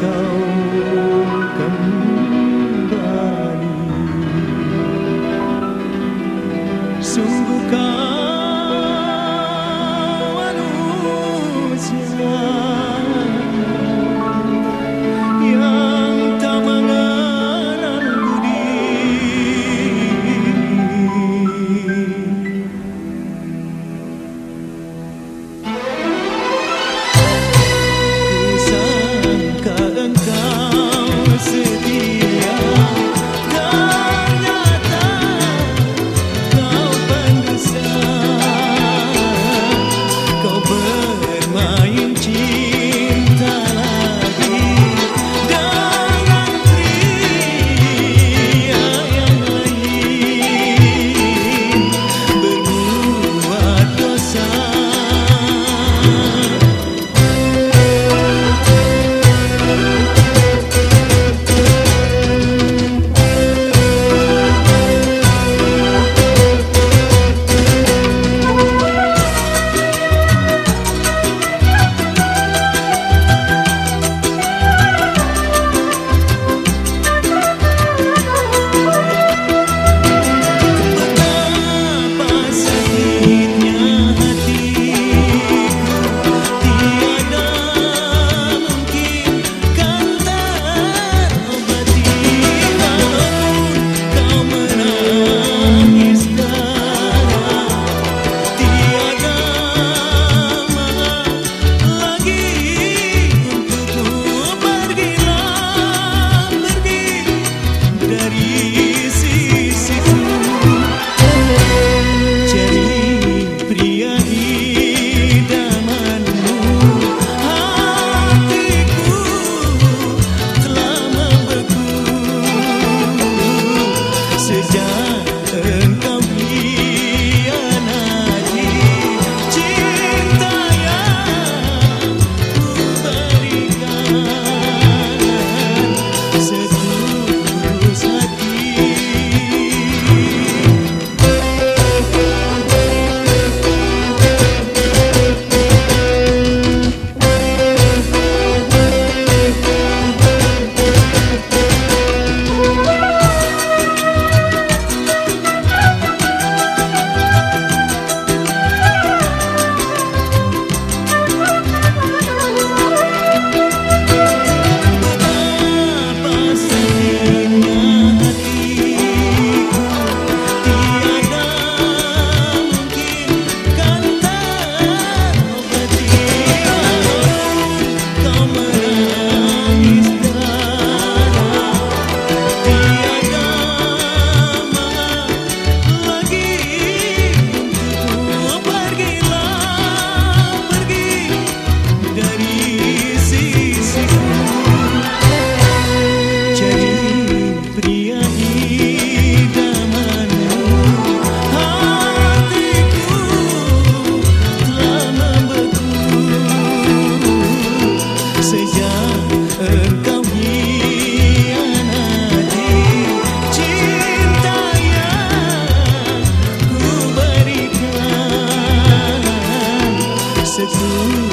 kau need you. you.